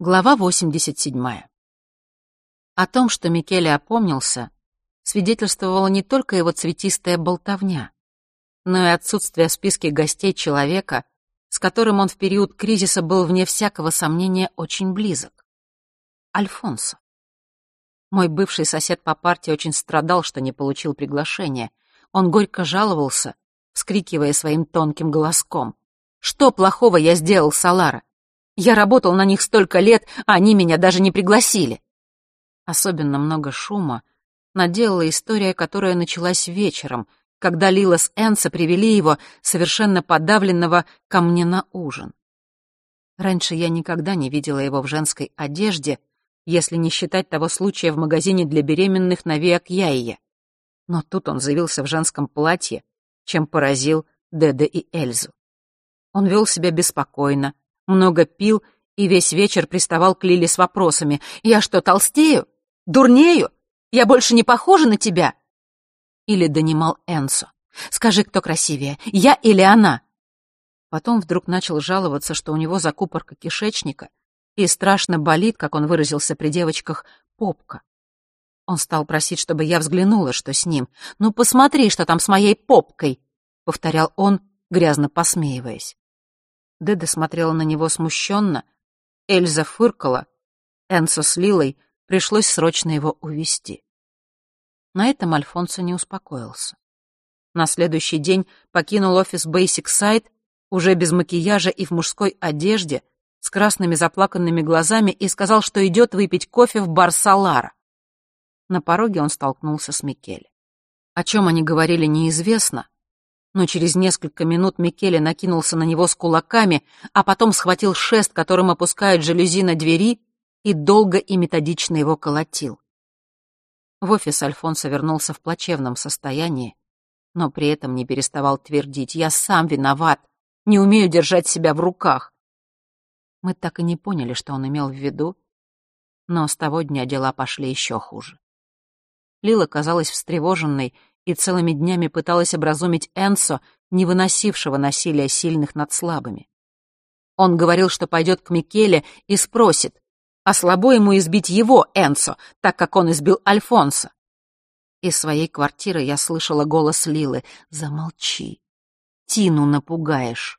Глава 87. О том, что Микеле опомнился, свидетельствовала не только его цветистая болтовня, но и отсутствие в списке гостей человека, с которым он в период кризиса был вне всякого сомнения очень близок. Альфонсо. Мой бывший сосед по партии очень страдал, что не получил приглашения. Он горько жаловался, вскрикивая своим тонким голоском. «Что плохого я сделал, Салара? Я работал на них столько лет, а они меня даже не пригласили. Особенно много шума наделала история, которая началась вечером, когда Лила с Энса привели его, совершенно подавленного, ко мне на ужин. Раньше я никогда не видела его в женской одежде, если не считать того случая в магазине для беременных на Виакьяие. Но тут он заявился в женском платье, чем поразил Деде и Эльзу. Он вел себя беспокойно, много пил и весь вечер приставал к Лиле с вопросами. «Я что, толстею? Дурнею? Я больше не похожа на тебя?» Или донимал Энсо. «Скажи, кто красивее, я или она?» Потом вдруг начал жаловаться, что у него закупорка кишечника и страшно болит, как он выразился при девочках, попка. Он стал просить, чтобы я взглянула, что с ним. «Ну, посмотри, что там с моей попкой!» — повторял он, грязно посмеиваясь. Деда смотрела на него смущенно. Эльза фыркала. Энсо с Лилой пришлось срочно его увести. На этом Альфонсо не успокоился. На следующий день покинул офис Basic Site уже без макияжа и в мужской одежде, с красными заплаканными глазами и сказал, что идет выпить кофе в бар Салара. На пороге он столкнулся с Микеле. О чем они говорили, неизвестно, но через несколько минут Микеле накинулся на него с кулаками, а потом схватил шест, которым опускают жалюзи на двери, и долго и методично его колотил. В офис Альфонсо вернулся в плачевном состоянии, но при этом не переставал твердить «Я сам виноват, не умею держать себя в руках». Мы так и не поняли, что он имел в виду, но с того дня дела пошли еще хуже. Лила казалась встревоженной и целыми днями пыталась образумить Энсо, не выносившего насилия сильных над слабыми. Он говорил, что пойдет к Микеле и спросит, а слабо ему избить его, Энсо, так как он избил Альфонса. Из своей квартиры я слышала голос Лилы «Замолчи, Тину напугаешь».